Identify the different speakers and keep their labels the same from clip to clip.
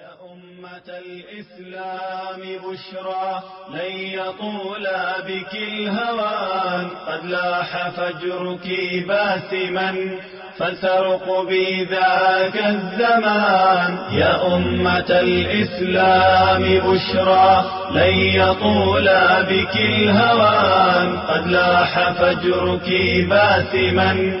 Speaker 1: يا أمة الإسلام بشرى لن يطول بك الهوان قد لاح فجرك باسما فلترق بذاك الزمان. يا أمة الإسلام بشرى لن يطول بك الهوان قد لاح فجرك باسما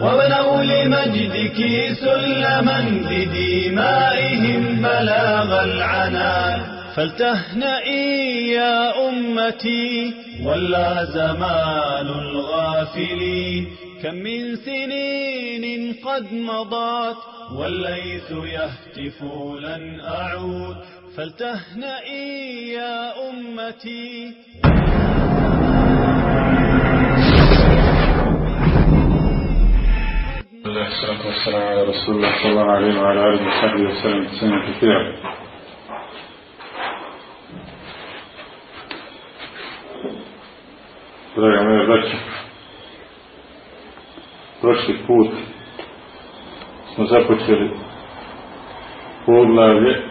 Speaker 1: وبنوا لمجدك سلما بدمائهم بلاغ العنان. فلتهنئي يا أمتي ولا زمان الغافلين كم من سنين قد مضت والليث يهتف لن أعود. فلتهنئي يا أمتي
Speaker 2: الله والصلاة والسلام على رسول الله صلى الله عليه وعلى آله وصحبه وسلم تسليما كثيرا Draga moja braća, prošli put smo započeli poglavlje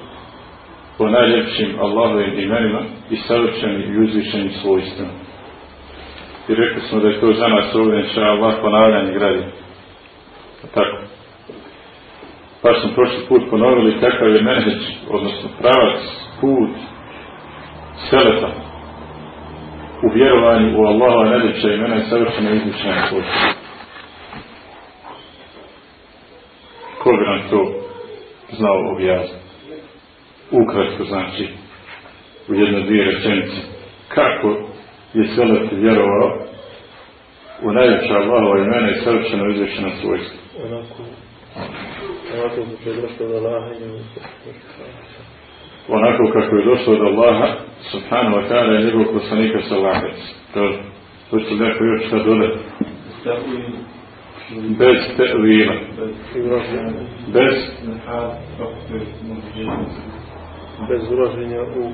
Speaker 2: po najljepšim Allahovim imenima i savršenim i uzvišenim svojstvima. I rekli smo da je to za nas ovdje, inša Allah, ponavljanje gradi. Tako. Pa smo prošli put ponovili kakav je menheđ, odnosno pravac, put, selefa u vjerovanju u Allahova najljepša imena i savršeno izlična svojstva. Ko bi nam to znao objasniti? Ukratko znači, u jedno dvije rečenice, kako je selef vjerovao u najljepša Allahova imena i savršeno izlična svojstva.
Speaker 3: Onako onako kako je došlo od Allaha i
Speaker 2: onako kako je došlo od Allaha subhanahu wa ta'ala i njegovog poslanika sallallahu alaihi to hoće li neko još šta dodati bez tevila bez
Speaker 3: bez ulaženja u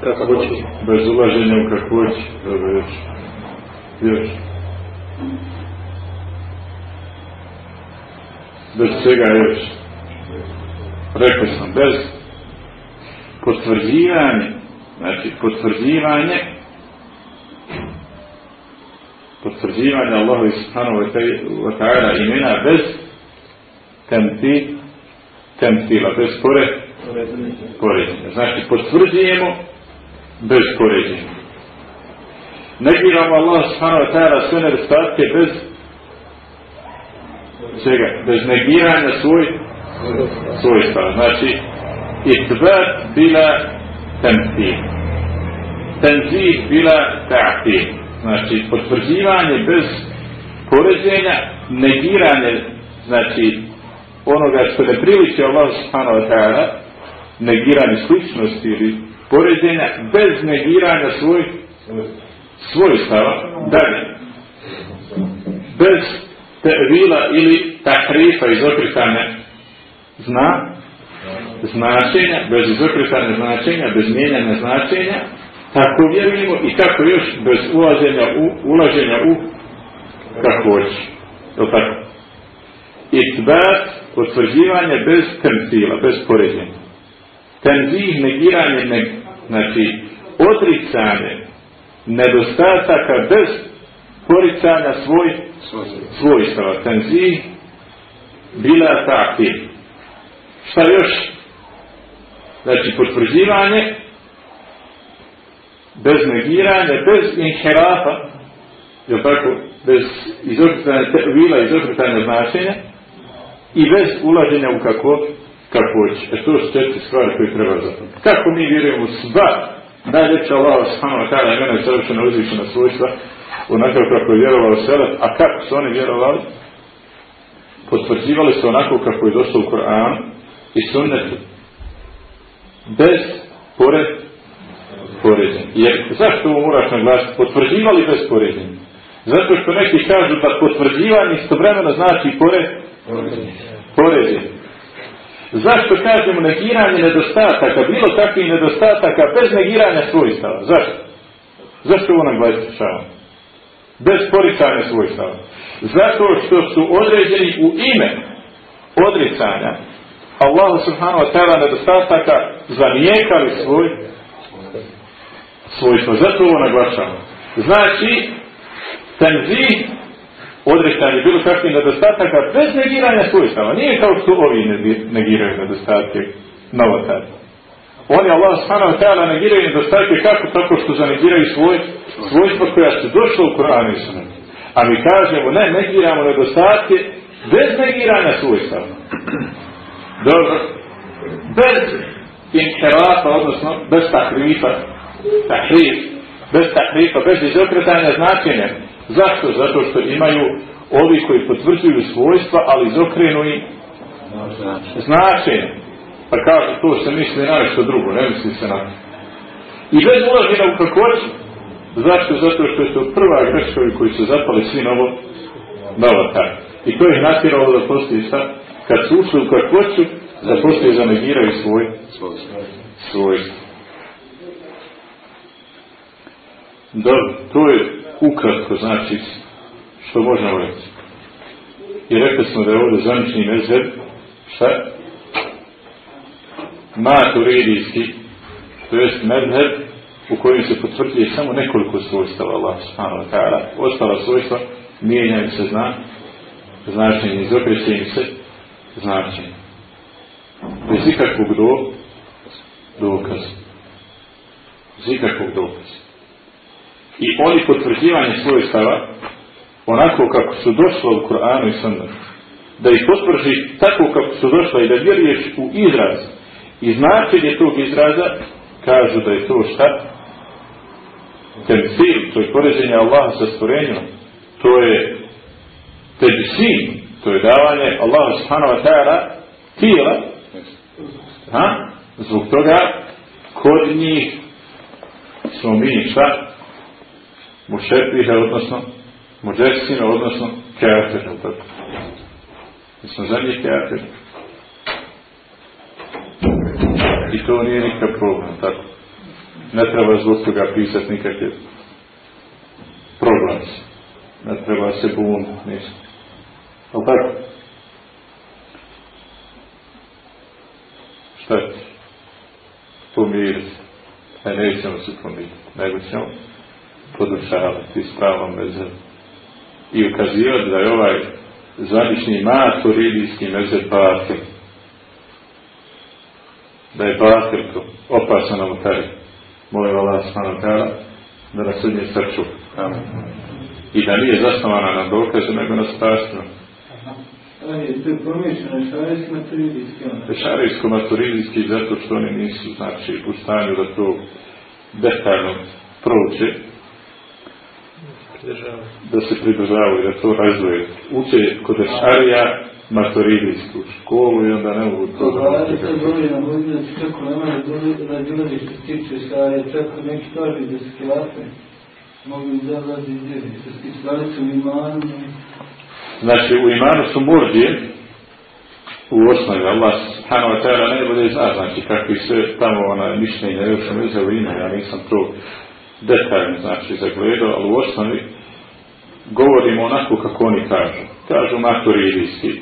Speaker 3: kakvoću
Speaker 2: bez ulaženja u kakvoći dobro još. Još bez svega još rekao sam bez potvrđivanje znači potvrđivanje potvrđivanje Allahu subhanahu wa ta'ala imena bez temti temtila, bez pore poređenja. Znači potvrđujemo bez poređenja. Negiramo Allah subhanahu wa ta'ala sve nedostatke bez čega? Bez negiranja svoj svojstva. Znači itbat bila temtil. Tenzih bila ta'til. Znači potvrđivanje bez poređenja, negiranje znači onoga što ne priliči Allah subhanahu wa ta'ala, negiranje sličnosti ili poređenja, bez negiranja svoj svojstava, dalje. Bez tevila ili tahrifa izokretanja zna, značenja, bez izokretanja značenja, bez mijenjanja značenja, tako vjerujemo i tako još bez ulaženja u, ulaženja u kakvoći. Je tako? Itbat, potvrđivanje bez temtila, bez poređenja. Tenzih, negiranje, ne, znači odricanje nedostataka bez poricanja svoj svojstava. Tenzih bila takvi. Šta još? Znači potvrđivanje bez negiranja, bez inherafa, je tako, bez izokretanja vila, izokretanja značenja i bez ulaženja u kako kakvoć. E to su četiri stvari koje treba zapamtiti. Kako mi vjerujemo sva najljepša Allah subhanahu wa ta'ala imena je savršeno uzvišena svojstva onako kako je vjerovao Selef, a kako su oni vjerovali? Potvrđivali su onako kako je došlo u Koranu i sunnetu. Bez pored poređenja. Jer zašto ovo moraš naglasiti? Potvrđivali bez poređenja. Zato što neki kažu da potvrđivanje istovremeno znači pored, poređenje. Zašto kažemo negiranje nedostataka, bilo takvih nedostataka bez negiranja svojstava? Zašto? Zašto ovo naglašavamo? Bez poricanja svojstava. Zato što su određeni u ime odricanja Allahu subhanahu wa ta'ala nedostataka zanijekali svoj svojstvo. Zato ovo naglašavamo. Znači, tenzih odricanje bilo kakvih nedostataka bez negiranja svojstava. Nije kao što ovi negiraju nedostatke novotari. Oni Allah subhanahu wa ta'ala negiraju nedostatke kako? Tako što zanegiraju svoj, svojstva koja su došla u Koranu i Sunnatu. A mi kažemo, ne, negiramo nedostatke bez negiranja svojstava. Dobro. Bez inherafa, odnosno bez tahrifa, tahrif, bez tahrifa, bez izokretanja značenja. Zašto? Zato što imaju ovi koji potvrđuju svojstva, ali izokrenu i značenje. Pa kažu, to se misli na nešto drugo, ne misli se na to. I bez ulaženja u kakvoću. Zašto? Zato što je to prva greškovi koji su zapali svi novo novotar. I to je natjeralo da postoji šta? Kad su ušli u kakvoću, da postoji zanegiraju svoj svojstvo. Dobro, to je ukratko znači što možemo reći. I rekli smo da je ovdje zanični mezheb šta? Maturidijski, to jest mezheb u kojem se potvrđuje samo nekoliko svojstava Allah subhanahu wa ta'ala. Ostala svojstva mijenjaju se zna, značenje, izokreće im se značenje. Bez ikakvog do, dokaza. Bez ikakvog dokaza. I oni potvrđivanje svojstava onako kako su došla u Koranu i Sunnetu. Da ih potvrži tako kako su došla i da vjeruješ u izraz i značenje tog izraza, kažu da je to šta? Temcil, to je poređenje Allaha sa stvorenjom. To je tebsim, to je davanje Allaha subhanahu wa ta'ala tijela. Ha? Zbog toga kod njih smo mi šta? Mušepihe, odnosno Muđesine, odnosno kafir, tako? Mi smo za njih kafir. I to nije nikakav problem, tako? Ne treba zbog toga pisati nikakve proglase. Ne treba se buniti, nisam. Ali tako? Šta ti? Pomiriti. Ne, nećemo se pomiriti. Nego ćemo podučavati ispravom mezem. I ukazivati da je ovaj zvanični maturidijski mezem batil. Da je batil to opasan novotari. Molim Allah tala da nas sudnje srču. I da nije zasnovana na dokazu, nego na starstvu.
Speaker 4: Ali to je pomiješano šarijski maturidijski onda?
Speaker 2: Šarijsko maturidijski zato što oni nisu znači u stanju da to detaljno prouče da se pridržavaju, da to razvoje. Uče kod Ešarija maturidijsku školu i onda ne mogu to da
Speaker 4: Pa da to govori na godinu kako ne može da dolazi što se tiče šarija, čak neki kažu da se kilafe mogu da dolazi iz vjeri, što se tiče stvari su u imanu.
Speaker 2: Znači, u imanu su murđije, u osnovi Allah subhanahu wa ta'ala najbolje zna, znači kakvi sve tamo ona mišljenja, još sam uzeo ime, ja nisam to detaljno znači zagledao, ali u osnovi govorimo onako kako oni kažu. Kažu maturidijski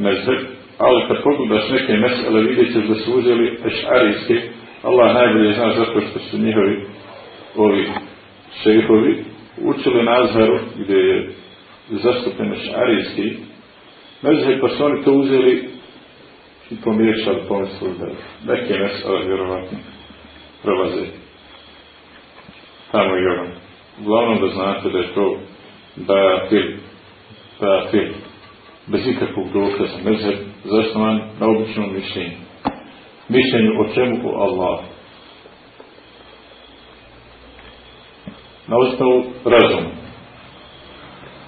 Speaker 2: mezheb, ali kad pogledaš neke mesele vidjet ćeš da su uzeli ešarijski, Allah najbolje zna zato što su njihovi ovi šehovi učili na Azharu gdje je zastupen ešarijski mezheb pa su oni to uzeli i pomiješali pomislili da neke mesele vjerovatno prolaze tamo i ono. Uglavnom da znate da je to batil, batil, bez ikakvog dokaza, mezheb zasnovan na običnom mišljenju. Mišljenju o čemu? O Allah. Na osnovu razuma.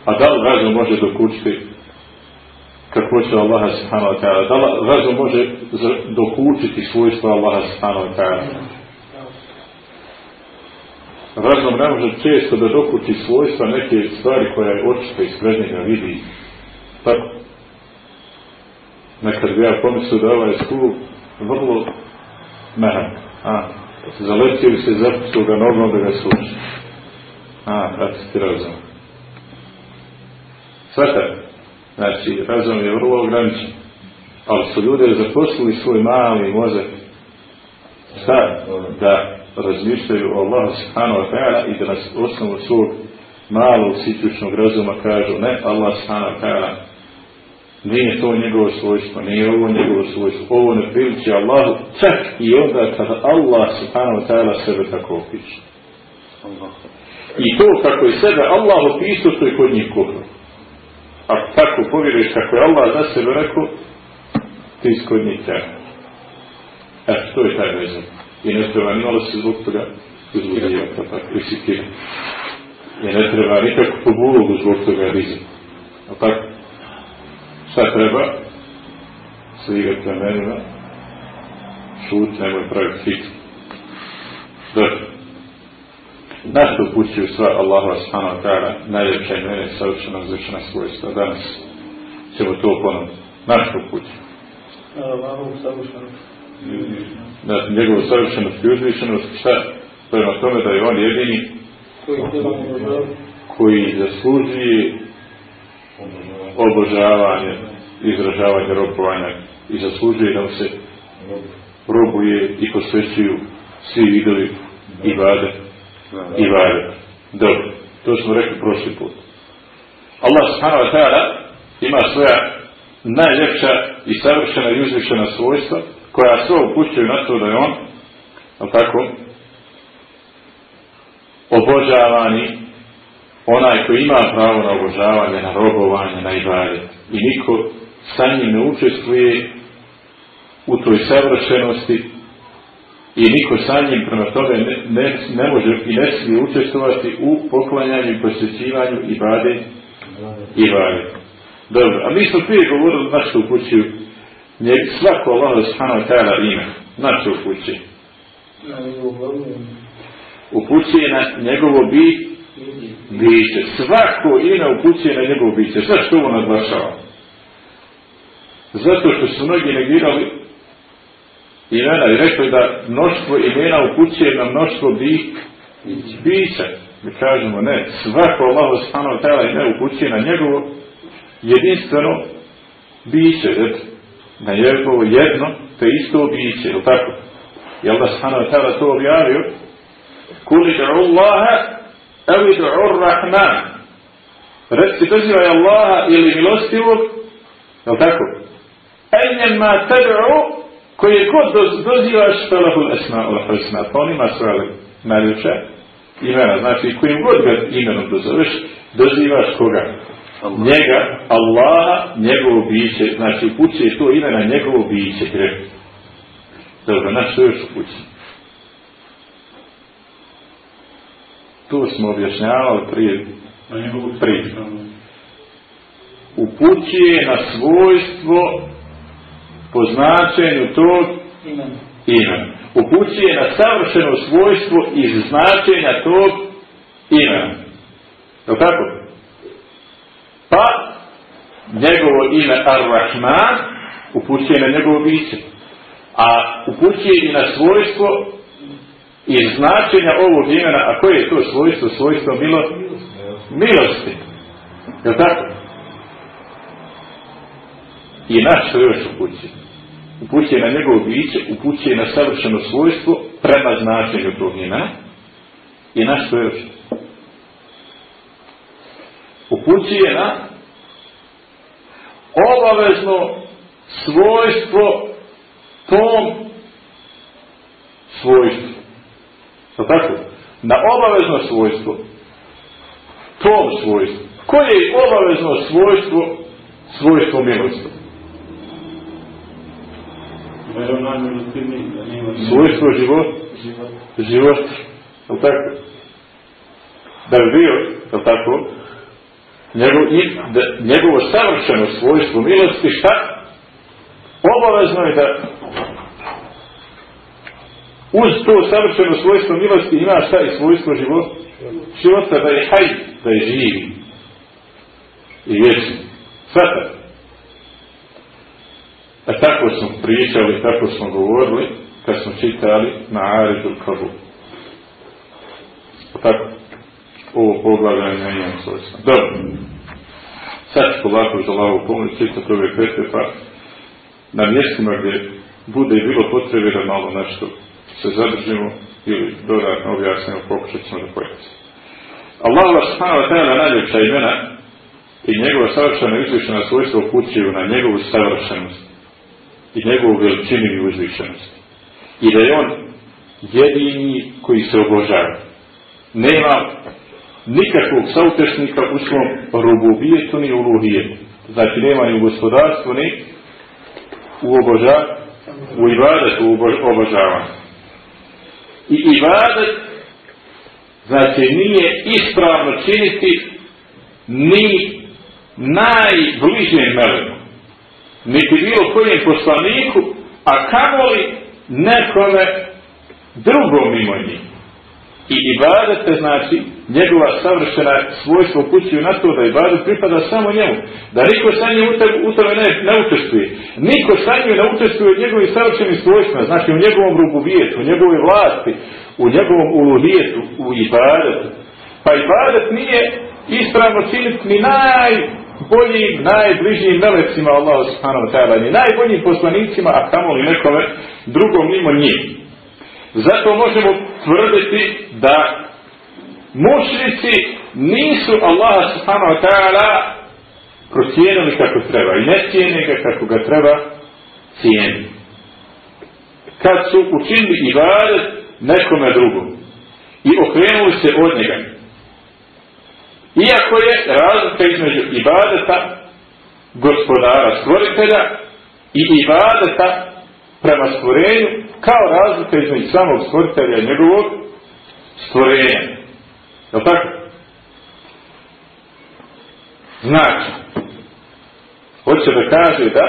Speaker 2: A da li razum može dokučiti kako će Allaha subhanahu wa ta'ala? Da li razum može dokučiti svojstvo Allaha subhanahu wa ta'ala? razum ne može često da dokući svojstva neke stvari koja je očita iz njega vidi. Nekad bi ja pomislio da ovaj skup vrlo mehan. A, zaletio bi se zapustu ga nogom da ga sluši. A, kad ti razum. Svata. Znači, razum je vrlo ograničen. Ali su ljude zaposlili svoj mali mozak. Šta? Da razmišljaju o Allahu subhanahu wa ta'ala i da nas osnovu svog malog sićučnog razuma kažu ne, Allah subhanahu wa ta'ala nije to njegovo svojstvo, nije ovo njegovo svojstvo, ovo ne priliči Allahu, čak i onda kada Allah subhanahu ta'ala sebe tako opiše. I to kako je sebe Allah opisao, to je kod njih kufr. A tako povjeruješ kako je Allah za sebe rekao, ti iz kod njih tako. Eto, to je taj vezan. I ne treba nimalo se zbog toga uzbuđivati, pa tako, risikirati. I ne treba nikakvu pobulogu zbog toga rizika. A tako? Šta treba? Sligati ramenima, šut, nemoj praviti hit. Dobro. Na što upućuju sva Allaha subhanahu wa ta'ala najljepša imena i savršena uzvišena svojstva. Danas ćemo to ponoviti. Na što upućuju?
Speaker 4: Allahovu savršenost.
Speaker 2: Na njegovu savršenost i uzvišenost. Šta? Prema tome da je on jedini koji zaslužuje obožavanje, izražavanje robovanja i zaslužuje da se robuje i posvećuju svi vidovi i vade i vade. Dobro, to smo rekli prošli put. Allah subhanahu wa ta'ala ima svoja najljepša i savršena i uzvišena svojstva koja sve upućuju na to da je on, ali tako, obožavani onaj koji ima pravo na obožavanje, na robovanje, na ibade. I niko sa njim ne učestvuje u toj savršenosti i niko sa njim prema tome ne, ne, ne može i ne smije učestvovati u poklanjanju i posjećivanju ibade i ibade. Dobro, a mi smo prije govorili na što upućuju svako Allah subhanahu ta'ala ima. Na što upućuje? Upućuje na njegovo bit biće. Svako ime upućuje na njegovo biće. Zašto ovo naglašava? Zato što su mnogi negirali imena i rekli da mnoštvo imena upućuje na mnoštvo bi, bića. Mi kažemo ne, svako Allah subhanahu wa ta'ala ime upućuje na njegovo jedinstveno biće. Eto, na njegovo jedno, to isto biće, je tako? Allah subhanahu wa ta'ala to objavio Kuli da'u Allaha Evi du'ur Rahman. Reci, dozivaj Allaha ili milostivog, je li tako? Enjem ma tad'u, koje god doz, dozivaš, felahul esma ul husna. Pa on ima svoje najljepše imena. Znači, kojim god ga imenom dozoveš, dozivaš koga? Allah. Njega, Allaha, njegovo biće. Znači, upućuje to ime na njegovo biće. Dobro, na što još upućuje? To smo objašnjavali prije. prije. Upućuje na svojstvo po značenju tog imena. Upućuje na savršeno svojstvo iz značenja tog imena. Je tako? Pa, njegovo ime Ar-Rahman upućuje na njegovo biće. A upućuje i na svojstvo iz značenja ovog imena, a koje je to svojstvo? Svojstvo milo, milosti. Je li tako? I na što još upućuje? Upućuje na njegovo biće, upućuje na savršeno svojstvo prema značenju tog imena. I na što još? Upućuje na obavezno svojstvo tom svojstvu. To tako? Na obavezno svojstvo. Tom svojstvu. Koje je obavezno svojstvo svojstvo milosti? Svojstvo život? Život. Je tako? Da bi bio, je tako? Njegov, da, njegovo savršeno svojstvo milosti šta? Obavezno je da uz to savršeno svojstvo milosti ima šta i svojstvo života? Života da je haj, da je živi. I vječni. Svatate. A tako smo pričali, tako smo govorili, kad smo čitali na Aridu Kabu. Tako, ovo poglavljanje na imam svojstva. Dobro. Sad ću polako za lavu pomoć čitati ove pete, pa na mjestima gdje bude bilo potrebe da malo nešto se zadržimo ili dodatno objasnimo, pokušat ćemo da pojasnimo. Allah subhanahu wa ta'ala najljepša imena i njegova savršena i uzvišena svojstva upućuju na njegovu savršenost i njegovu veličinu i uzvišenost. I da je on jedini koji se obožava. Nema nikakvog sautešnika u svom rububijetu ni uluhijetu. Znači nema ni u gospodarstvu ni u obožavanju, u ibadetu u obožavanju. I ibadet znači nije ispravno činiti ni najbližem meleku niti bilo kojem poslaniku a kamoli nekome drugom mimo njih. I ibadete znači njegova savršena svojstvo upućuju na to da ibadet pripada samo njemu da niko sa njim u tome ne, ne učestvuje. Niko sa njim ne učestvuje u njegovim savršenim svojstvima znači u njegovom rububijetu, u njegovoj vlasti u njegovom uluhijetu u ibadetu. Pa ibadet nije ispravno činiti ni najboljim, najbližijim melecima Allah subhanahu wa ta'ala ni najboljim poslanicima a kamoli nekome drugom mimo njih. Zato možemo tvrditi da mušnici nisu Allah subhanahu wa ta'ala procijenili kako treba i ne cijene ga kako ga treba cijeniti. Kad su učinili ibadet nekome drugom i okrenuli se od njega. Iako je razlika između ibadeta gospodara stvoritelja i ibadeta prema stvorenju kao razlika između samog stvoritelja i njegovog stvorenja. Je li tako? Znači, hoće da kaže da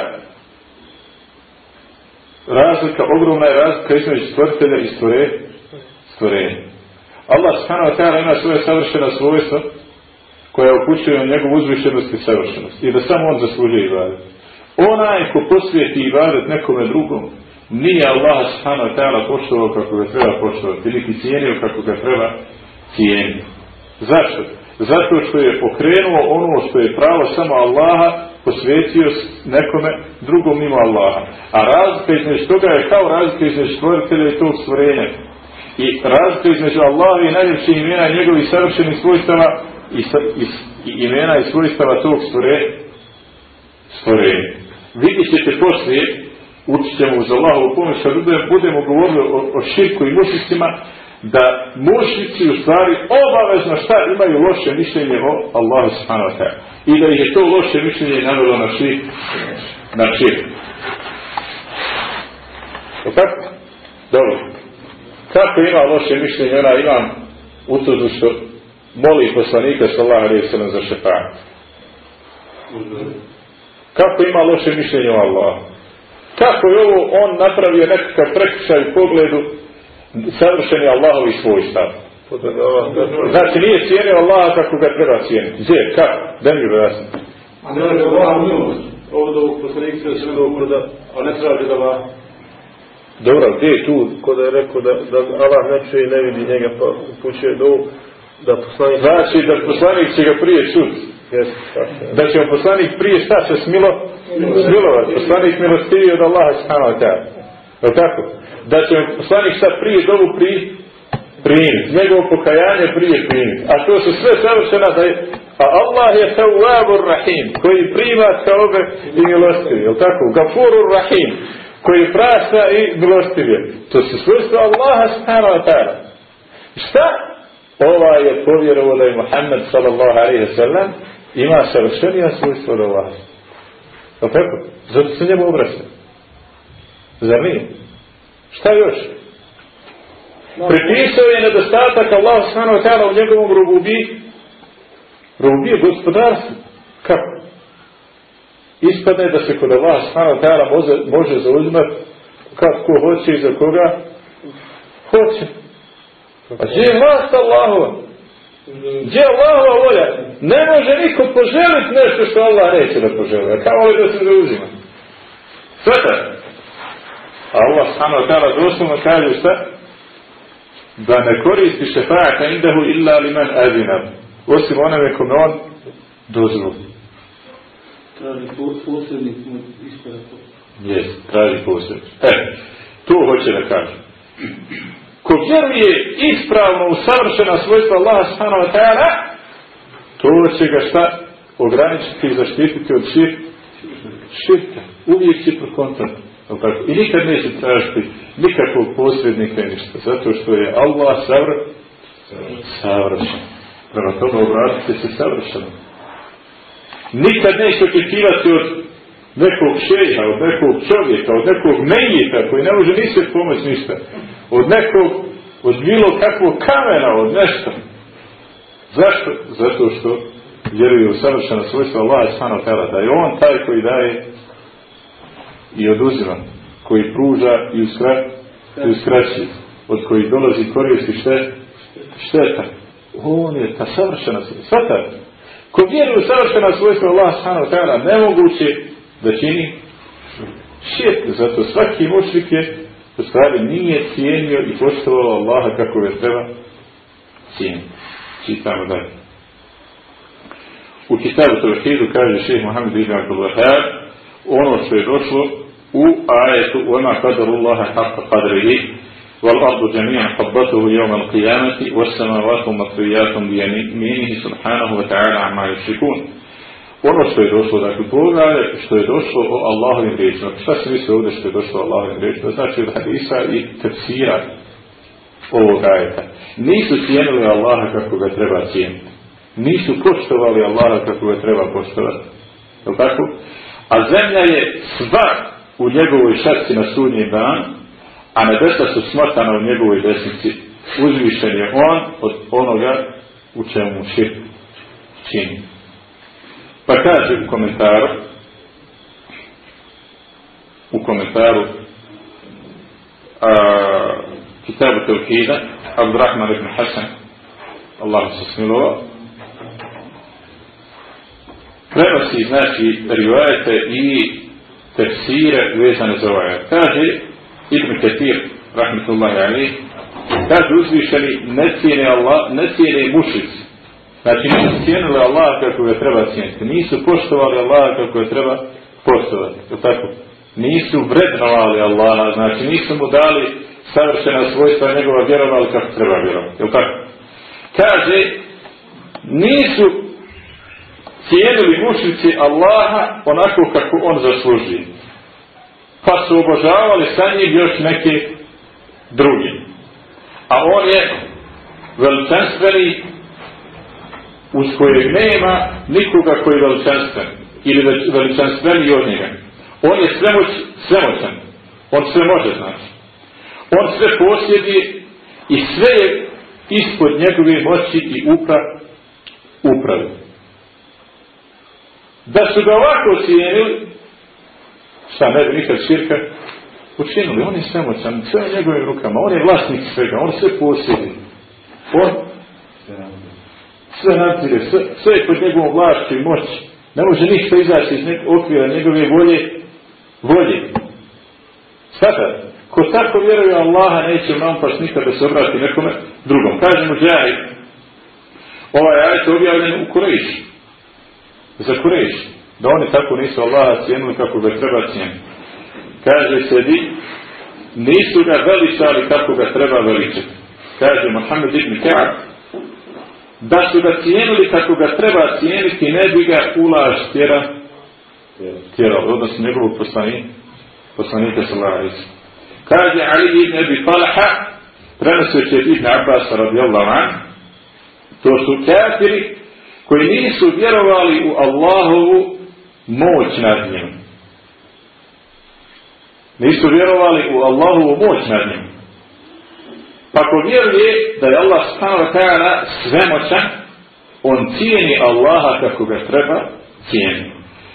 Speaker 2: razlika, ogromna je razlika između stvoritelja i stvore, stvorenja. Allah subhanahu wa ta'ala ima svoje savršena svojstva koja upućuje na njegovu uzvišenost i savršenost. I da samo on zaslužuje ibadet. Onaj ko posvijeti ibadet nekome drugom, nije Allah subhanahu wa ta'ala poštovao kako ga treba poštovati, ili cijenio kako ga treba cijeniti. Zašto? Zato što je pokrenuo ono što je pravo samo Allaha, posvetio nekome drugom mimo Allaha. A razlika između toga je kao razlika između stvoritelja i tog stvorenja. I razlika između Allaha i najljepših imena i njegovih savršenih svojstava i, i, i imena i svojstava tog stvore, stvorenja. Vidjet ćete poslije, učit ćemo uz Allahovu pomoć, kad budemo govorili o, o širku i mušicima, da mušnici u stvari obavezno šta imaju loše mišljenje o Allahu subhanahu wa ta'ala. I da je to loše mišljenje navjelo na šir. Na šir. O tako? Dobro. Kako ima loše mišljenje ona imam u to što moli poslanika sallahu alaihi sallam za šefat? Kako ima loše mišljenje o Allahu? Kako je ovo on napravio nekakav prekršaj u pogledu savršeni Allahovi svojstav. Znači nije cijenio Allaha kako ga treba cijeniti. Gdje? Kako? Da mi vrasni.
Speaker 4: A ne da Allah milost. Ovo da u poslanik se sve dobro da, a ne traži da Allah.
Speaker 3: Dobro, gdje je tu, ko da je rekao da, da Allah ne čuje i ne vidi njega, pa upućuje do da poslanik...
Speaker 2: Znači da poslanik će ga prije čuti.
Speaker 3: Yes,
Speaker 2: da će poslanik prije šta se smilo? Smilovat. Poslanik milostiviji od Allaha subhanahu wa ta'ala. Je tako? Da će poslanik šta prije dovu pri, primiti. Njegovo pokajanje prije primiti. A to su sve savršena da je a Allah je tawwabur rahim koji prima tawbe i milostivi. Je tako? Gafurur rahim koji prašta i milostivi. To su svojstva Allaha subhanahu wa. Šta? Ova je povjerovo da je Muhammed sallallahu alaihi sallam ima savršenija svojstva od Allaha. Je tako? Zato se njemu obraća. Zar nije? Šta još? Pripisao je nedostatak Allah subhanahu ta'ala u njegovom rububi rububije gospodarstva. Kako? Ispadne da se kod Allah subhanahu ta'ala može, može zauzimati kad ko hoće i za koga Hoće. A gdje je vlast Allahova? Gdje je Allahova volja? Ne može niko poželiti nešto što Allah neće da poželi. A kao li da se zauzima? Sveta. A Allah samo tala doslovno kaže šta? Da ne koristi šefaka indahu illa li man azina. Osim onome kome on dozvoli.
Speaker 4: Traži posrednik mu ispara
Speaker 2: Jes, traži posrednik. E, to hoće da kaže. Ko vjeruje ispravno u savršena svojstva Allaha subhanahu wa ta'ala, to će ga šta ograničiti i zaštititi od šir, širka. Uvijek će pod kontakt. I nikad neće tražiti nikakvog posrednika i ništa. Zato što je Allah savr, savršen. Prema tome obratite se savršeno. Nikad neće očekivati od nekog šeha, od nekog čovjeka, od nekog menjita koji ne može ni se pomoći ništa. Od nekog, od bilo kakvog kamena, od nešto. Zašto? Zato što vjeruje u savršeno svojstvo Allah da je on taj koji daje i oduzima, koji pruža i, uskra, i uskraćuje, od kojih dolazi koristi šte, šteta. On je ta savršena. Svata, ko vjeruje u savršena svojstva Allah stano tela, nemoguće da čini širk. Zato svaki mušrik je u stvari nije cijenio i poštovao Allaha kako ga treba cijeniti. Čitamo dalje. U kitabu Tavhidu kaže šeht Mohamed ibn Abdul ono što je došlo u ajetu وَمَا قَدَرُ اللَّهَ حَقَّ قَدْرِهِ وَالْأَرْضُ جَمِيعًا قَبَّتُهُ يَوْمَ الْقِيَامَةِ وَالسَّمَوَاتُ مَطْوِيَاتٌ بِيَمِينِهِ سُبْحَانَهُ وَتَعَالَى عَمَّا يُشْرِكُونَ ono što je došlo, dakle pogledaj što je došlo o Allahovim riječima. Šta se misli ovdje što je došlo o Allahovim riječima? Znači od hadisa i tefsira ovog ajeta. Nisu cijenili Allaha kako ga treba cijeniti. Nisu poštovali Allaha kako ga treba poštovati. Je tako? A zemlja je sva u njegovoj šaci na sudnji dan, a nebesa su smotana u njegovoj desnici. Uzvišen je on od onoga u čemu širk čini. Pa kaže u komentaru u komentaru a, kitabu Tevhida Abdurrahman ibn Hasan Allah se smilovao prenosi znači rivajete i tefsire vezane za ovaj kaže Ibn Ketir rahmetullahi alaih kaže uzvišeni ne cijene Allah ne cijene mušici Znači nisu cijenili Allah kako ga treba cijeniti. Nisu poštovali Allah kako ga treba poštovati. Je tako? Nisu vrednovali Allaha. Znači nisu mu dali savršena svojstva njegova vjerovali kako treba vjerovati. Je tako? Kaže, nisu cijenili mušnici Allaha onako kako on zasluži. Pa su obožavali sa njim još neke drugi. A on je veličanstveni uz kojeg nema nikoga koji je veličanstven ili veličanstveniji od njega. On je svemoć, svemoćan. On sve može znači. On sve posjedi i sve je ispod njegove moći i upra, upravi. Da su ga ovako cijenili, šta ne bi nikad širka učinili. On je svemoćan, sve u njegovim rukama. On je vlasnik svega, on sve posjedi. On sve nadzire, sve, sve je pod njegovom vlašću i moći. Ne može ništa izaći iz nekog okvira njegove volje, volje. Sada, ko tako vjeruje Allaha, neće nam paš nikada se obrati nekome drugom. Kaže mu Džaj, ovaj ajet je objavljen u Kurejiši. Za Kurejiši. Da oni tako nisu Allaha cijenili kako ga treba cijeniti. Kaže se di, nisu ga veličali kako ga treba veličati. Kaže Mohamed ibn Ka'ab, da su ga cijenili kako ga treba cijeniti, ne bi ga ulaž tjera, tjerao, odnosno njegovog poslanika, poslanika sallallahu Kaže Ali ibn Abi Talha, prenosujući Ibn Abbas radijallahu an, to su kafiri koji nisu vjerovali u Allahovu moć nad njim. Nisu vjerovali u Allahovu moć nad njim. Pa ko vjeruje da je Allah subhanahu ta'ala svemoćan, on cijeni Allaha kako ga treba cijeni.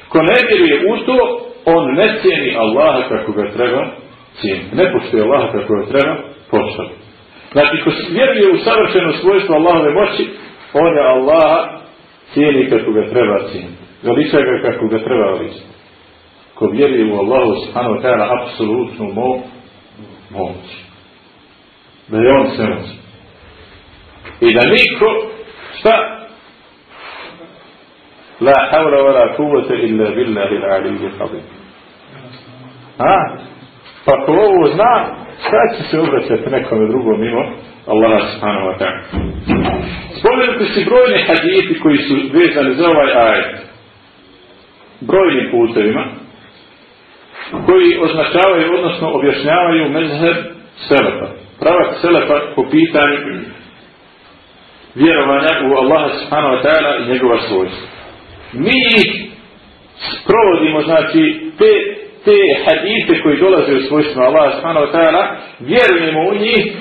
Speaker 2: Ko ne vjeruje u to, on ne cijeni Allaha kako ga treba cijeni. Ne poštuje Allaha kako ga treba poštati. Znači, ko vjeruje u savršeno svojstvo Allahove moći, onda Allaha cijeni kako ga treba cijeniti. Veliča ga kako ga treba veličiti. Ko vjeruje u Allahu subhanahu wa ta'ala apsolutnu mo moć. Da je on sve moć. I da niko, šta? La havla wa la kuvvete illa billahi l'alihi qadim. A? Pa ko ovo zna, šta će se obraćati nekome drugom mimo Allaha subhanahu wa ta'ala. Spomenuti si brojni hadijeti koji su vezani za ovaj ajet. Brojnim putevima koji označavaju, odnosno objašnjavaju mezheb selefa. Pravac selefa po pitanju vjerovanja u Allaha subhanahu wa ta'ala i njegova svojstva. Mi ih provodimo, znači, te, te hadite koji dolaze u svojstvima Allaha subhanahu wa ta'ala, vjerujemo u njih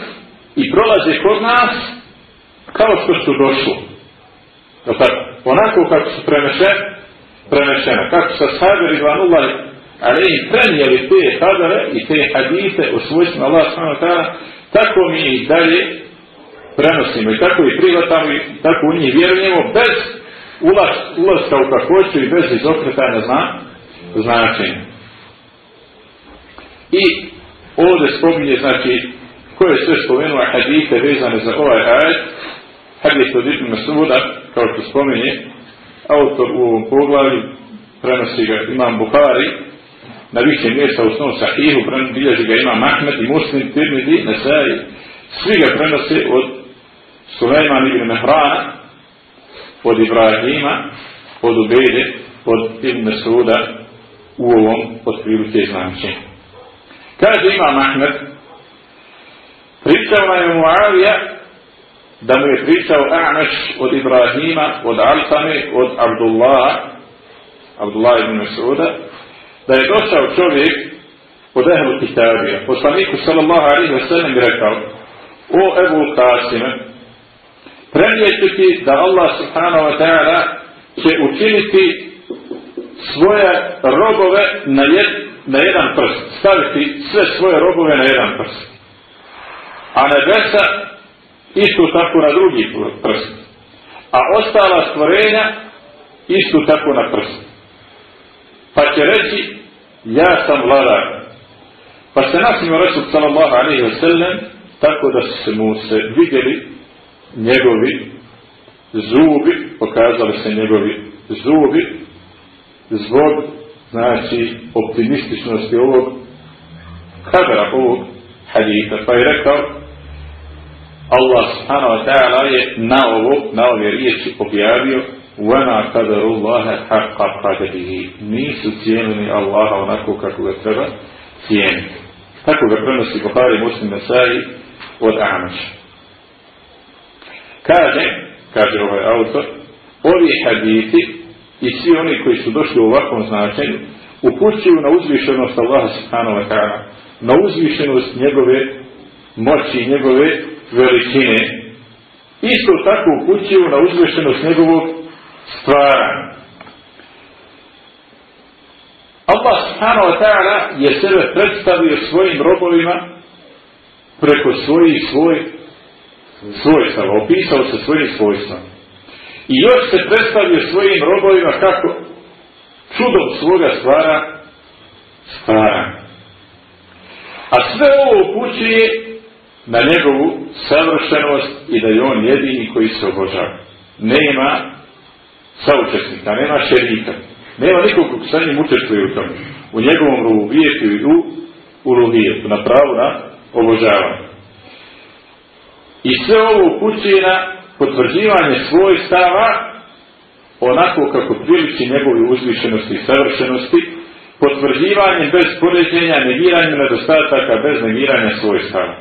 Speaker 2: i prolaze kod nas kao što su došli. Tako, onako kako su prenešene, prenešene. Kako su sahabi Ridvanullahi ali i prenijeli te hadare i te hadite u svojstvima Allah ta'ala, tako mi ih dalje prenosimo i tako i privatamo i tako u njih vjerujemo bez ulaz, ulazka u kakvoću i bez izokretanja zna, značenja. I ovdje spominje, znači, ko je sve spomenuo hadite vezane za ovaj ajet, hadis od Ibn Masuda, kao što spominje, autor u ovom poglavlju, prenosi ga imam Buhari, na više mjesta u snom sahihu, bilježi ga imam Ahmed i Muslim, Tirmidhi, Nesai, svi ga prenose od Sulejman ibn Mehrana, od Ibrahima, od Ubejde, od Ibn Masuda u ovom otprilike znači. Kaže imam Ahmed, pričao nam je Muavija da mu je pričao A'meš od Ibrahima, od Alkame, od Abdullah, Abdullah ibn Masuda, da je došao čovjek od Ehlu Kitabija. Poslaniku sallallahu alaihi wa sallam rekao, o Ebu Kasime, premijeću ti da Allah subhanahu wa ta'ala će učiniti svoje robove na, jed, na jedan prst. Staviti sve svoje robove na jedan prst. A nebesa isto tako na drugi prst. A ostala stvorenja isto tako na prst. Pa će reći, ja sam vladar. Pa se nasimo Resul sallallahu alaihi wa sallam, tako da se mu se vidjeli njegovi zubi, pokazali se njegovi zubi, zbog, znači, optimističnosti ovog kadra, ovog hadita. Pa je rekao, Allah subhanahu wa ta'ala je na ovo, na ove riječi objavio وَمَا قَدَرُ اللَّهَ حَقَّ قَدَرِهِ Nisu cijenili Allaha onako kako ga treba cijeniti. Tako ga prenosi Buhari Muslim Nasai od Amaša. Kaže, kaže ovaj autor, ovi haditi i svi oni koji su došli u ovakvom značenju upućuju na uzvišenost Allaha subhanahu wa ta'ala, na uzvišenost njegove moći, njegove veličine. Isto tako upućuju na uzvišenost njegovog stvaranja. Allah subhanahu wa ta'ala je sebe predstavio svojim robovima preko svojih svoj svojstava, opisao se svojim svojstvom. I još se predstavio svojim robovima kako čudom svoga stvara stvara. A sve ovo upućuje na njegovu savršenost i da je on jedini koji se obožava. Nema saučesnika, nema šerika. Nema nikog kog sa njim učestvuje u tome. U njegovom rubijetu i u uluhijetu, na pravu na obožavanje. I sve ovo upućuje na potvrđivanje svoj stava onako kako priliči njegove uzvišenosti i savršenosti, potvrđivanje bez poređenja, negiranje nedostataka, bez negiranja svoj stava.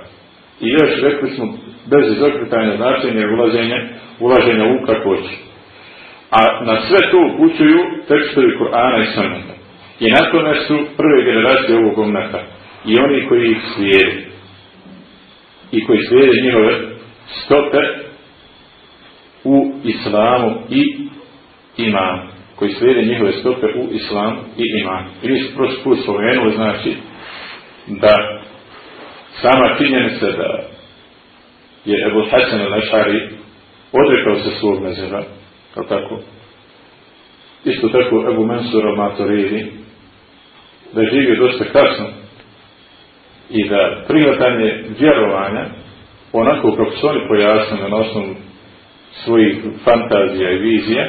Speaker 2: I još rekli smo, bez izokretanja značenja ulaženja, ulaženja u kakvoću. A na sve to upućuju tekstovi Kur'ana i Sunnata. I na tome su prve generacije ovog umnata. I oni koji ih slijede. I koji slijede njihove stope u islamu i imam. Koji slijede njihove stope u islamu i imam. I mi prošli put spomenuli, znači, da sama činjenica da je Ebu Hasan al-Ashari odrekao se svog mezeba, kao tako. Isto tako Ebu Mansur al-Maturidi, da je živio dosta kasno i da prihvatanje vjerovanja onako kako su oni pojasnili na osnovu svojih fantazija i vizija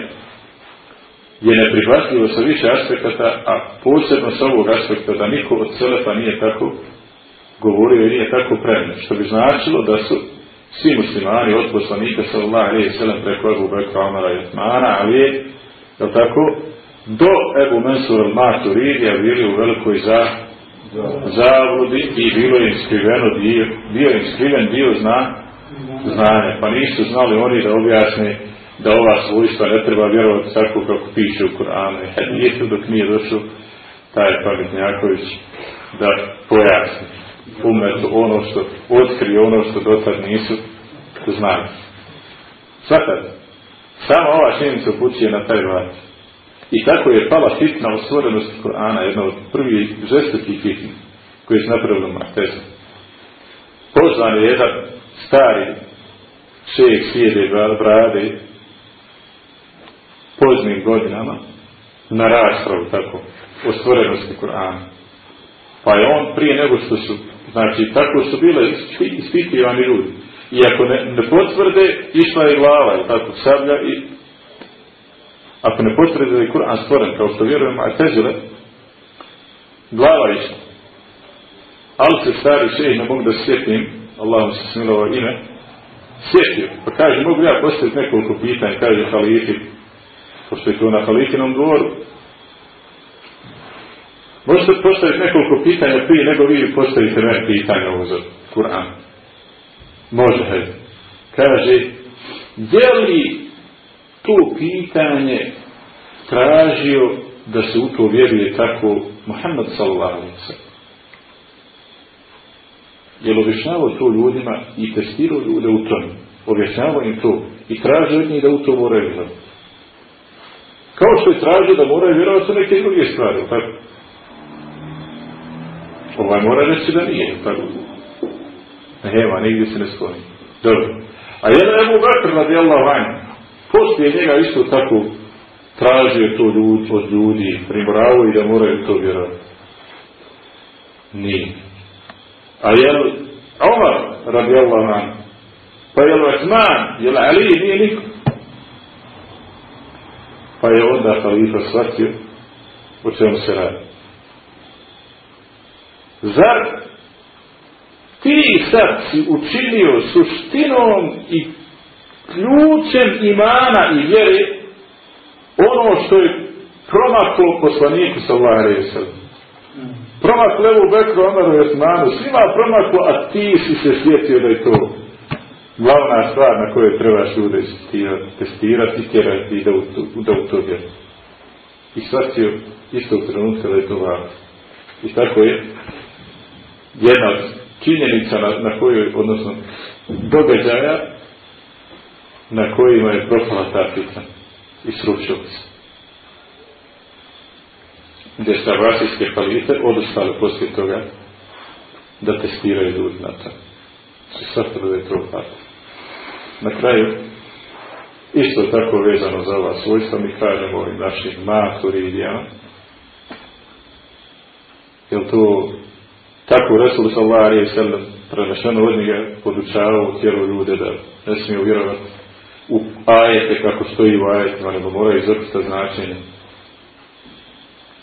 Speaker 2: je neprihvatljivo sa više aspekata, a posebno sa ovog aspekta da niko od Selefa nije tako govorio i nije tako premno, što bi značilo da su svi muslimani od poslanika sallallahu alaihi sallam preko Ebu Bekra Omara i Osmana, ali je, je tako, do Ebu Mensur al-Maturidija bili u velikoj za, zavrudi i bilo im skriveno dio, bio im skriven dio zna, znanja, pa nisu znali oni da objasne da ova svojstva ne treba vjerovati tako kako piše u Koranu i Hadijetu dok nije došao taj pametnjaković da pojasni umetu ono što otkrije ono što dotad nisu znali. Svatate, samo ova činjenica upućuje na taj vat. I tako je pala fitna o stvorenosti Korana, jedna od prvih žestokih fitni koji je napravili Marteza. Pozvan je jedan stari šejek sjede brade poznim godinama na raspravu tako o stvorenosti Korana. Pa je on prije nego što su Znači, tako su bile ispitivani ljudi. I ako ne, ne potvrde, išla je glava, je tako, sablja i ako ne potvrde da je Kur'an stvoren, kao što vjerujemo, a težile, glava išla. Ali se stari šej, ne mogu da sjetim, Allah se smilovo ime, sjetio. Pa kaže, mogu ja postaviti nekoliko pitanja, kaže halifi, pošto je to na halifinom dvoru, Možete postaviti nekoliko pitanja prije nego vi postavite me pitanje ovo za Kur'an. Može, hajde. Kaže, je li to pitanje tražio da se u to vjeruje tako Muhammed Je li objašnjavao to ljudima i testirao ljude u tom? Objašnjavao im to i tražio od njih da u to moraju vjerovati. Kao što je tražio da moraju vjerovati neke druge stvari, tako? Ovaj mora reći da nije, tako. Nema, nigdje se ne stoji. Dobro. A jedan Ebu Bakr radi Allah vanj, poslije njega isto tako tražio to ljud, od ljudi, primoravao i da moraju to vjerovati. Nije. A jel Omar radi Allah vanj, pa jel Osman, jel Ali, nije niko. Pa je onda halifa shvatio o čemu se radi. Zar ti sad si učinio suštinom i ključem imana i vjere ono što je promaklo poslaniku sa Allahe Promaklo Ebu Bekru, Omeru Osmanu, svima promaklo, a ti si se sjetio da je to glavna stvar na kojoj trebaš ljude testirati, tjerati i da u to, da u to vjerati. I istog trenutka da je to važno. I tako je jedna od činjenica na, na kojoj, odnosno događaja na kojima je propala ta i sručila se. Gdje su avasijske palite odustali poslije toga da testiraju ljudi na to. Su shvatili je to. Na kraju, isto tako vezano za ova svojstva, mi kažemo ovim našim maturidijama, je to Tako Resul sallallahu alaihi sallam prenešeno od njega podučavao tijelo ljude da ne smiju vjerovati u ajete kako stoji u ajetima, nego moraju izvrsta značenje.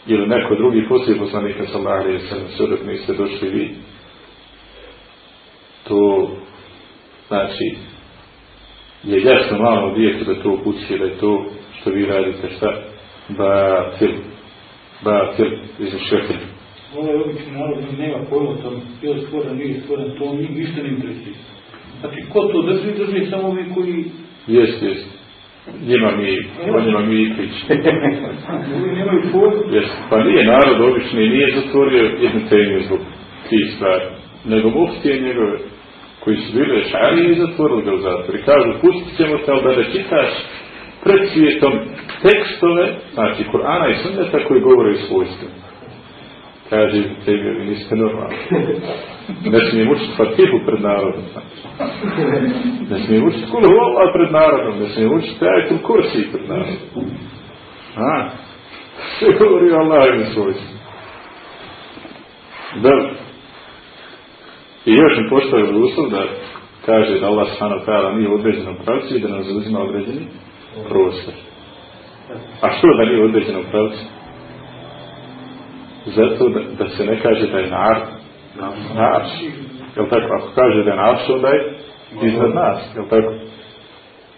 Speaker 2: Ili neko drugi poslije poslanika sallallahu alaihi sallam sve dok niste došli vi. To znači je jasno malo djetu da to upući da je to što vi radite šta batil batil izmišljatelj
Speaker 4: ovaj obični narod nema pojma o tom, je stvoren, nije stvoren, to njih ništa ne interesuje. Znači, ko to drži, drži samo mi koji...
Speaker 2: Jest, jest. Njima mi, o njima mi i pričamo.
Speaker 4: nemaju pojma.
Speaker 2: Jest, pa nije narod obični, nije zatvorio jednu temu zbog tih stvari, nego muftije njegove, koji su bili šari i zatvorili ga u zatvor. I kažu, pustit ćemo te, ali da ne čitaš pred svijetom tekstove, znači Kur'ana i Sunneta koji govore o svojstvima kaže, tebi, vi niste normalni. Ne smijem učiti fatihu pred narodom. Ne smijem učiti kulu Allah pred narodom. Ne smijem učiti ajetul kursi pred narodom. A? Sve govori o Allahovim svojstvima. Da. I još mi postavio uslov da kaže da Allah stano ta'ala nije u određenom pravcu i da nas uzima određeni prostor. A što da nije u određenom pravcu? Zato da, da se ne kaže da je nar, narš. Jel tako? Ako kaže da je narš, onda je iznad nas. Jel tako?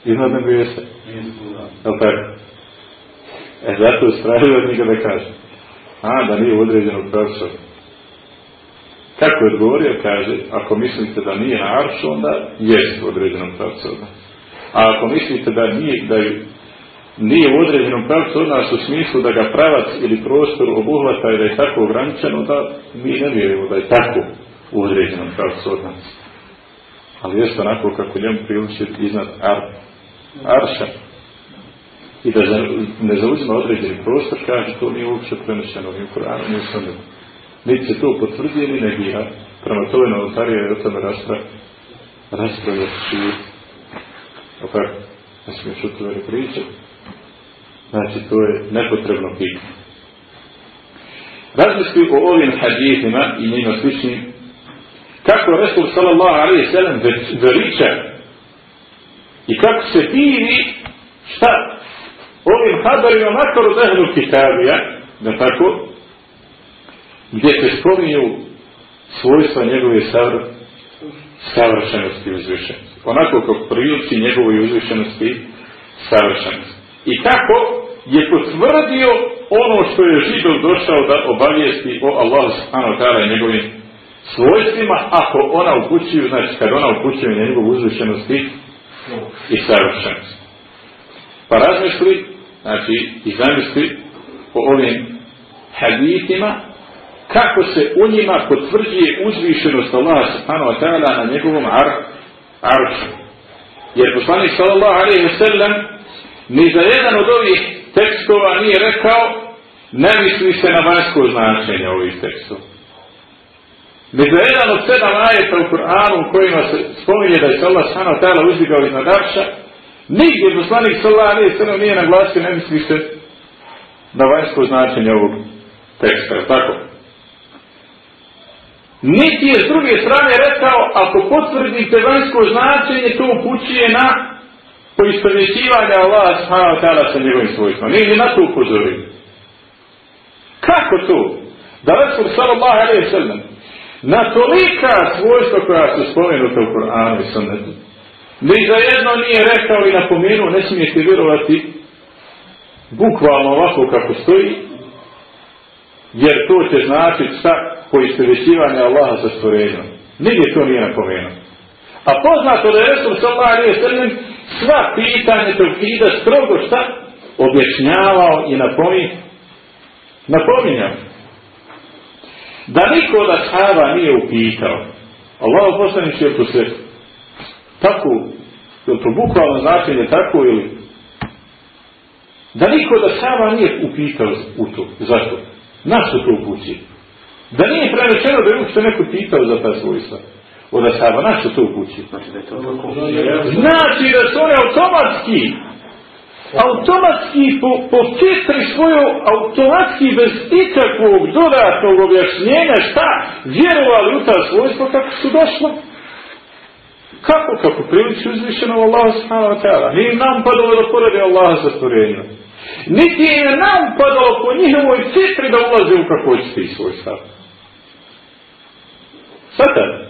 Speaker 2: Iznad nebesa. Jel tako? E zato ustrajuje od njega da kaže. A, da nije u određenom pravcu. Kako je odgovorio, kaže, ako mislite da nije na aršu, onda jest u određenom pravcu. A ako mislite da nije, da je, nije u određenom pravcu od nas u smislu da ga pravac ili prostor obuhvata i da je tako ograničeno, da mi ne vjerujemo da je tako u određenom pravcu od nas. Ali jeste onako kako njemu priliči iznad ar, arša i da ne zauzima određeni prostor, kaže, to nije uopće prenešeno ni u Koranu, ni u Sunnetu niti se to potvrđuje ni negira. Prema tome novotarija je o tome rastra, raspravlja sud. Opak, ne smije čuti ove priče. Znači, to je nepotrebno pitanje. Razmisli o ovim hadithima i njima sličnim kako Resul sallallahu alaihi sallam veliča i kako se divi šta ovim hadarima makar od ehlu kitabija da tako gdje se spominju svojstva njegove savr, savršenosti i uzvišenosti. Onako kako priliči njegove uzvišenosti savršenosti. I kako je potvrdio ono što je židov došao da obavijesti o Allahu subhanahu ta'ala i njegovim svojstvima, ako ona upućuju, znači kad ona upućuje njegovu uzvišenosti i savršenosti. Pa razmisli, znači, i zamisli o ovim hadithima kako se u njima potvrđuje uzvišenost Allaha subhanahu wa ta'ala na njegovom ar, aršu. Jer poslanik sallallahu alaihi wa sallam ni za jedan od ovih tekstova nije rekao ne misli se na vanjsko značenje ovih tekstova. Ni za jedan od sedam ajeta u Kur'anu u kojima se spominje da je Allah subhanahu wa ta'ala uzdigao iznad arša, nigdje poslanik sallallahu wa sallam nije naglasio ne misli se na vanjsko značenje ovog teksta. Tako? Niti je s druge strane rekao, ako potvrdite vanjsko značenje, to upućuje na poistovjećivanje Allah subhanahu ta'ala sa njegovim svojstvom. Nije na to upozorio. Kako to? Da Resul sallallahu alaihi sallam na tolika svojstva koja su spomenuta u Koranu i sunnetu, ni za jedno nije rekao i napomenuo, ne smijete vjerovati bukvalno ovako kako stoji, jer to će značiti šta poistovjećivanje Allaha sa stvorenjom. Nigdje to nije napomenuo. A poznato da je Resul sallallahu alaihi sallam sva pitanje tevhida strogo šta objašnjavao i napominjao. Napominjao. Da niko od ashaba nije upitao. Allah poslanič je to se tako, je to bukvalno značenje tako ili da niko od ashaba nije upitao u to. Zašto? Na što to upući? Da nije prerečeno da je uopšte neko pitao za ta svojstva. Od Asaba, što to upući? Znači da je to tako. Znači da su one automatski automatski po, po fitri svoju automatski bez ikakvog dodatnog objašnjenja šta vjerovali u ta svojstva kako su došlo kako kako priliči uzvišeno Allah subhanahu wa ta'ala. Nije nam padalo da porede Allaha sa stvorenjom niti je nam padalo po njihovoj fitri da ulaze u kakvoćite i svoj stav Sada,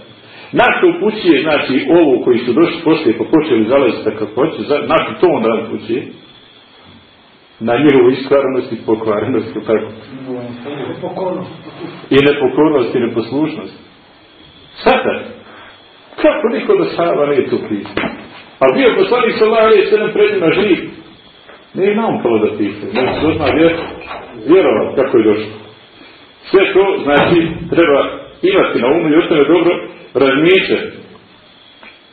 Speaker 2: na što upućuje, znači, ovo koji su došli poslije, pa počeli zalaziti kako hoće, na što to onda upućuje? Na njihovu iskvarenost i pokvarenost, tako? I nepokornost i neposlušnost. Sada, kako niko do Sava nije to pisao? A bio poslanik sallallahu alaihi sallam pred njima živ. Nije nam palo da pisao. Znači, to zna vjer, vjerovat kako je došlo. Sve to, znači, treba imati na umu i o tome dobro razmišljati.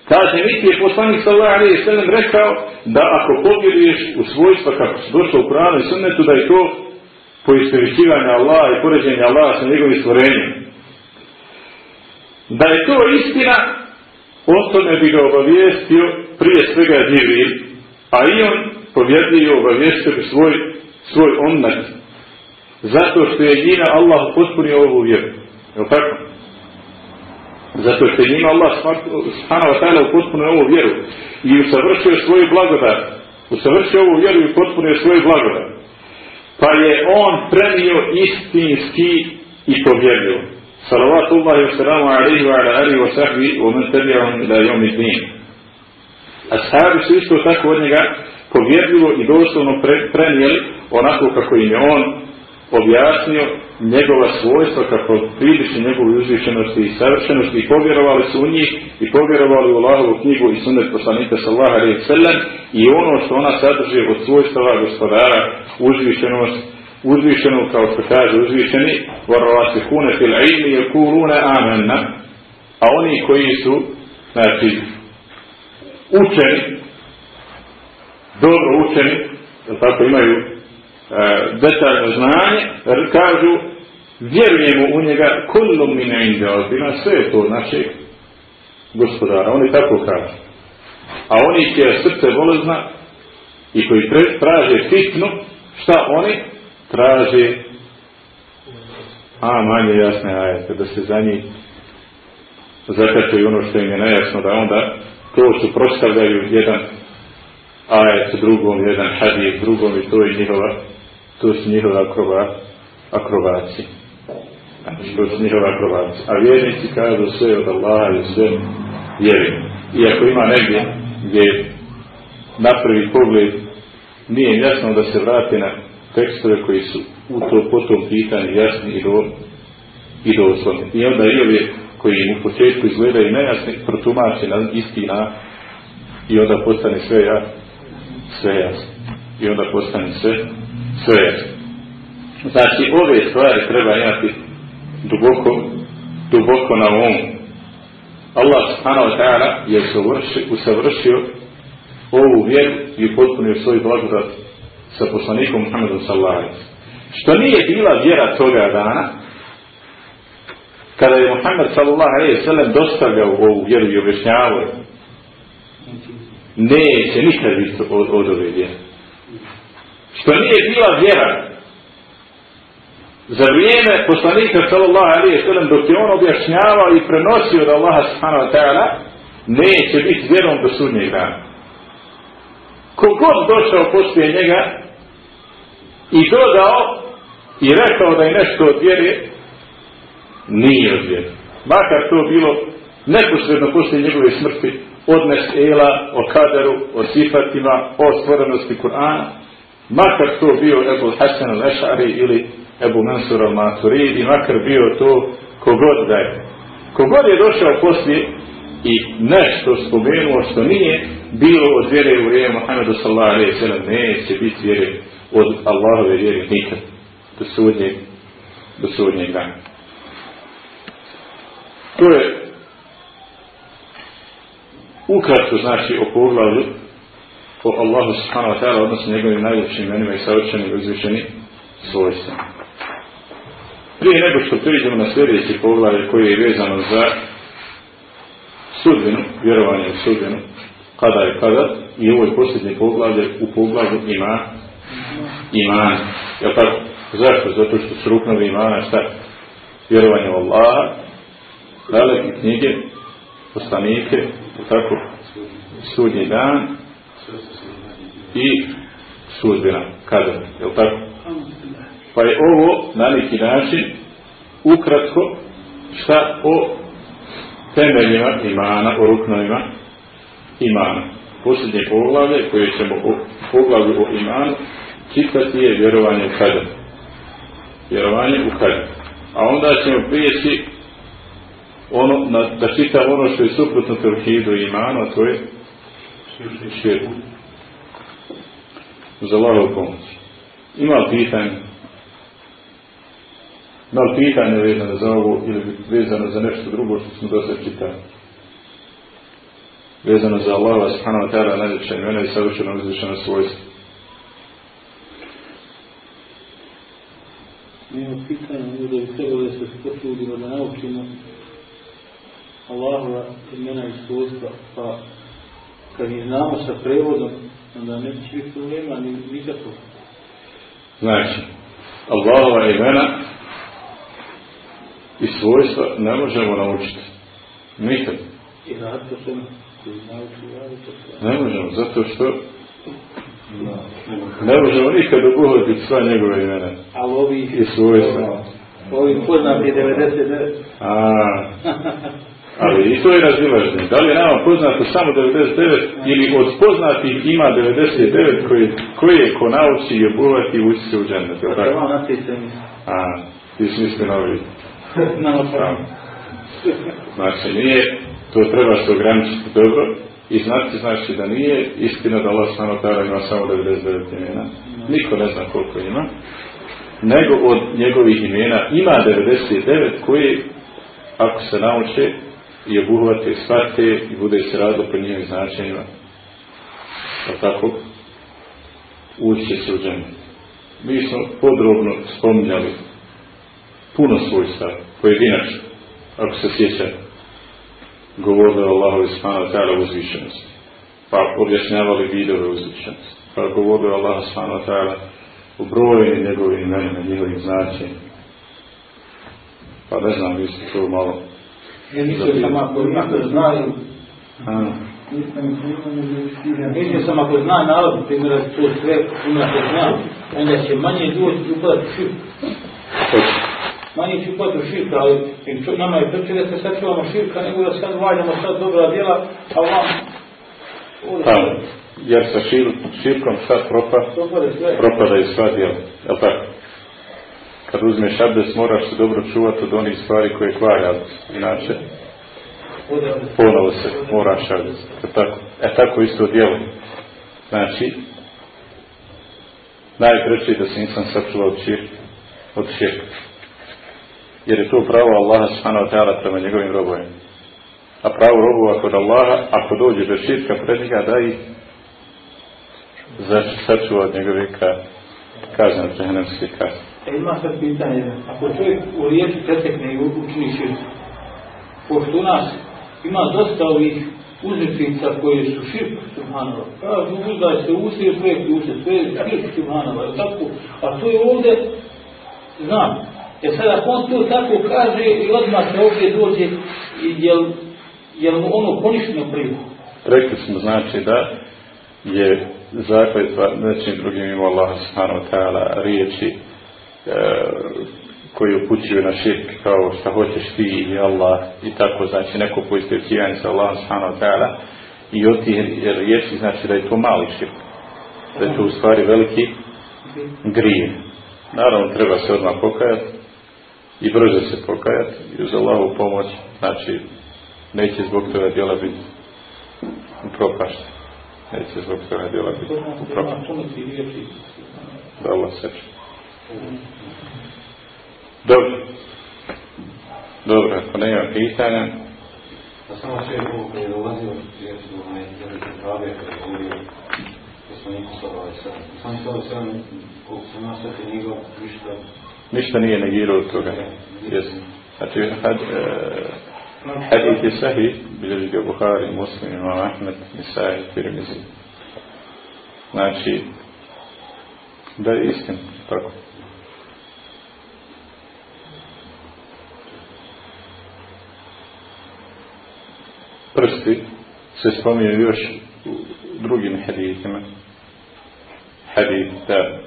Speaker 2: Kaže, niti je poslanik sallallahu alaihi sallam rekao da ako povjeruješ u svojstva kako se došlo u Kur'anu i sunnetu, da je to poistoričivanje Allaha i poređenje Allaha sa njegovim stvorenjem. Da je to istina, o tome bi ga obavijestio prije svega Džibril, a i on povjedljivo obavijestio bi svoj, svoj omnat. Zato što je njina Allah potpunio ovu vjeru. Je li tako? Zato što je njima Allah subhanahu wa ta'ala upotpunio ovu vjeru i usavršio svoju blagodat. Usavršio ovu vjeru i upotpunio svoju blagodat. Pa je on prenio istinski i povjerljivo. Salavatullahi wa salamu alaihi wa ala alihi wa sahbihi wa man tabi'ahum ila yawmi din. Ashabi su isto tako od njega povjerljivo i doslovno pre, prenijeli onako kako im je on objasnio njegova svojstva kako priliči njegovu uzvišenosti i savršenosti i povjerovali su u njih i povjerovali u Allahovu knjigu i sunnet poslanika sallaha alaihi sallam i ono što ona sadrži od svojstava gospodara uzvišenost uzvišenu kao što kaže uzvišeni varavasihune fil ilmi je kulune amenna a oni koji su znači učeni dobro učeni tako imaju detaljno znanje, kažu vjerujemo u njega kullum mine inde odbina, sve je to našeg gospodara. Oni tako kažu. A oni će srce bolezna i koji traže fitnu, šta oni? Traže a manje jasne ajete, da se za njih zakačaju ono što im je nejasno, da onda to su prostavljaju jedan ajet drugom, jedan hadijek drugom i to je njihova to su njihove akrova, akrobacije. Znači, to su njihove akrobacije. A vjernici kažu sve od Allaha i sve vjeruju. Iako ima negdje gdje na prvi pogled nije jasno da se vrati na tekstove koji su u to potom pitanju jasni i do i doslovni. I onda i ove koji u početku izgledaju nejasni, protumače na isti na i onda postane sve jasno. Sve jasno. I onda postane sve sve. Znači, ove stvari treba imati duboko, duboko na umu. Allah subhanahu wa ta'ala je usavršio ovu vjeru i potpunio svoj blagodat sa poslanikom Muhammedom sallallahu Što nije bila vjera toga dana, kada je Muhammed sallallahu alaihi sallam dostavljao ovu vjeru i objašnjavao neće nikad biti od, od ove vjere što nije bila vjera. Za vrijeme poslanika sallallahu alaihi sallam dok je on objašnjavao i prenosio od Allaha subhanahu wa ta'ala neće biti vjerom do sudnjeg dana. Kogod došao poslije njega i dodao i rekao da je nešto od vjere nije od vjere. Makar to bilo neposredno poslije njegove smrti od mesela, o kaderu, o sifatima, o stvorenosti Kur'ana makar to bio Ebu Hasan al-Ešari ili Ebu Mansur al-Maturidi, makar bio to kogod da je. Kogod je došao poslije i nešto spomenuo što nije bilo od vjere u vrijeme Muhammedu sallallahu alaihi sallam, neće biti vjere od Allahove vjere nikad do sudnjeg, do sudnjeg dana. To je ukratko znači o poglavlju po Allahu subhanahu wa ta'ala odnosno njegovim najljepšim imenima i savršenim i uzvišenim svojstvima. Prije nego što priđemo na sljedeći poglavlje koji je vezano za sudbinu, vjerovanje u sudbinu, kada je kada, i ovo je posljednje poglavlje u poglavlju ima iman. Ja tako? Zašto? Zato što su ruknovi imana šta? Vjerovanje u Allaha, daleke knjige, poslanike, tako? Sudnji dan, i sudbina, kada, je li tako? Pa je ovo na neki način ukratko šta o temeljima imana, o ruknovima imana. Posljednje poglavlje koje ćemo o poglavlju o imanu čitati je vjerovanje u kada. Vjerovanje u kada. A onda ćemo prijeći ono, na, da čitam ono što je suprotno tevhidu i imanu, a to je širku uz Allahovu pomoć. Ima li pitanje? Ima li pitanje vezano za ovo ili vezano za nešto drugo što smo do sad čitali? Vezano za Allahova subhanahu wa ta'ala najljepša imena i savršeno uzvišeno svojstvo.
Speaker 4: Nema pitanja, da bi trebalo da se potrudimo da naučimo Allahova imena i svojstva, pa kad ih znamo sa prevodom, onda neće biti problema ni nikako.
Speaker 2: Znači, Allahova imena i svojstva ne možemo naučiti. Nikad.
Speaker 4: I radi to sve, koji nauči radi to sve.
Speaker 2: Ne možemo, zato što ne možemo nikad obuhvatiti sva njegove imena
Speaker 4: Ali ovi,
Speaker 2: i svojstva.
Speaker 4: ovi poznati 99,
Speaker 2: A, ali i to je razilaženje. Da li je nama poznato samo 99 ili od poznatih ima 99 koji, koje ko nauči i obuhvati ući se u džennet.
Speaker 4: vam nasi se mi.
Speaker 2: A, ti si misli novi. Znači nije, to treba se ograničiti dobro i znati znači da nije istina da Allah samo tada ima samo 99 imena. Niko ne zna koliko ima. Nego od njegovih imena ima 99 koji ako se nauče i obuhvate, shvate i bude se radilo po njihovim značenjima. Pa tako, ući se u džene. Mi smo podrobno spominjali puno svojstva, pojedinačno, ako se sjeća, govorili o Allahovi wa ta'ala uzvišenosti, pa objašnjavali vidove uzvišenosti, pa govorili o Allahu subhanahu wa ta'ala u brojnim njegovim imenima, njihovim značenjima. Pa ne znam, vi ste to malo...
Speaker 4: Ja mislio sam ako isto znaju,
Speaker 2: A,
Speaker 4: mislio sam ako zna narod, primjer to sve ima se zna, onda će manje doći upadati u širk. Manje će upadati u širk, ali jer nama je preče da se sačuvamo širka, nego da sad valjamo sad dobra djela, a vam
Speaker 2: Pa, jer sa šir, širkom sad propa,
Speaker 4: sve.
Speaker 2: propadaju sva djela, jel tako? Kad uzmeš abdes moraš se dobro čuvati od onih stvari koje abdes, inače ponovo se moraš abdes, jel tako? E tako isto djelo. Znači, najpreće da se insan sačuva od širka, od širka. Jer je to pravo Allaha subhanahu wa ta'ala prema njegovim robovima. A pravo robova kod Allaha, ako dođe do širka pred njega, da ih sačuva od njegove ka, kazne, džehennemske kazne.
Speaker 4: E, ima sad pitanje, ako čovjek u riječi pretekne i učini širk, pošto u nas ima dosta ovih uzrečica koje su širk, subhanallah, kažu uzdaj se usije, čovjek usije, sve je širk, subhanallah, je tako? A to je ovdje, znam, E sad ako on to tako kaže i odmah se ovdje dođe, jel, jel mu ono poništeno prije?
Speaker 2: Rekli smo znači da je zakletva nečim drugim ima Allah subhanahu wa ta'ala riječi koji upućuju na širk kao šta hoćeš ti i Allah i tako znači neko poistovjećivanje sa Allah subhanahu wa ta'ala i od tih riječi znači da je to mali širk da je to u stvari veliki grije naravno treba se odmah pokajati i brzo se pokajati i uz Allahu pomoć znači neće zbog toga djela biti upropašten neće zbog toga djela biti upropašten da Allah seče dobro. Dobro ako nema pitanja.
Speaker 5: Pa samo še je ovo koji je dolazio, recimo, onaj veliki pravi, koji je govorio poslaniku sallallahu alejhi ve sellem. Poslanik sallallahu alejhi ve sellem, koliko sam je njegov ništa.
Speaker 2: Ništa nije negirao od toga. Jesi. znači had, e, hadith je sahih bilježi ga Buhari, Muslim, Imam Ahmed, Nisai, Tirmizi. Znači da je istin tako prsti se spominju još u drugim hadithima hadith da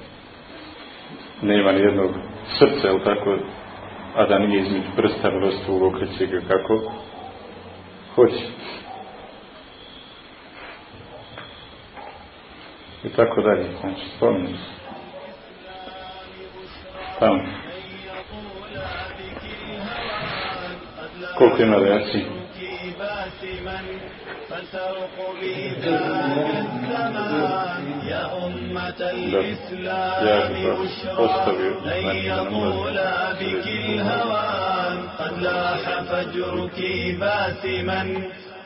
Speaker 2: nema ni jednog srca, ili tako, a da nije između prsta vrstu okreće ga kako hoće. I tako dalje, znači, spominju se. Tamo. Koliko ima reakcije?
Speaker 1: باسما فسرق بذاك الزمان. يا أمة الإسلام بشرى لن يطول بك الهوان. قد لاح فجرك باسما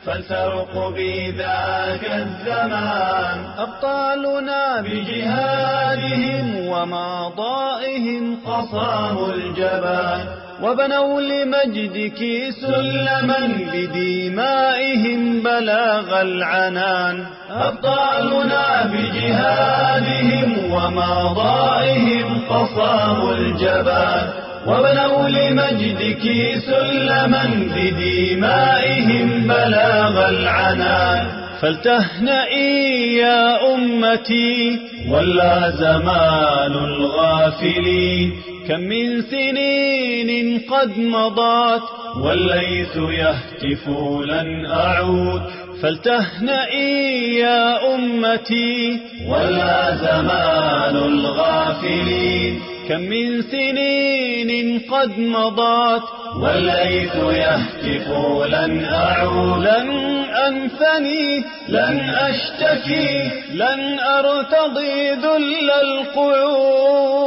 Speaker 1: فسرق بذاك الزمان. أبطالنا بجهادهم وماضائهم قصاموا الجبان وبنوا لمجدك سلما بدمائهم بلاغ العنان. أبطالنا بجهادهم وماضائهم قصاموا الجبان. وبنوا لمجدك سلما بدمائهم بلاغ العنان. فلتهنئي يا أمتي ولا زمان الغافلين. كم من سنين قد مضت والليث يهتف لن أعود. فلتهنئي يا أمتي ولا زمان الغافلين. كم من سنين قد مضت والليث يهتف لن أعود. لن أنثني لن أشتكي لن أرتضي ذل القعود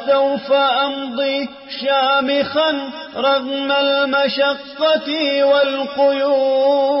Speaker 1: ولا سوف أمضي شامخا رغم المشقة والقيود.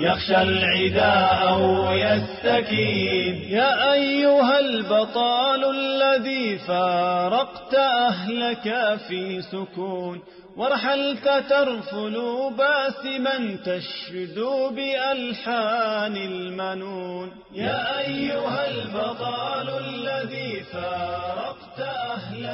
Speaker 1: يخشى العداء أو يستكين يا أيها البطال الذي فارقت أهلك في سكون ورحلت ترفل باسما تشدو بألحان المنون. يا أيها البطال الذي فارقت أهلك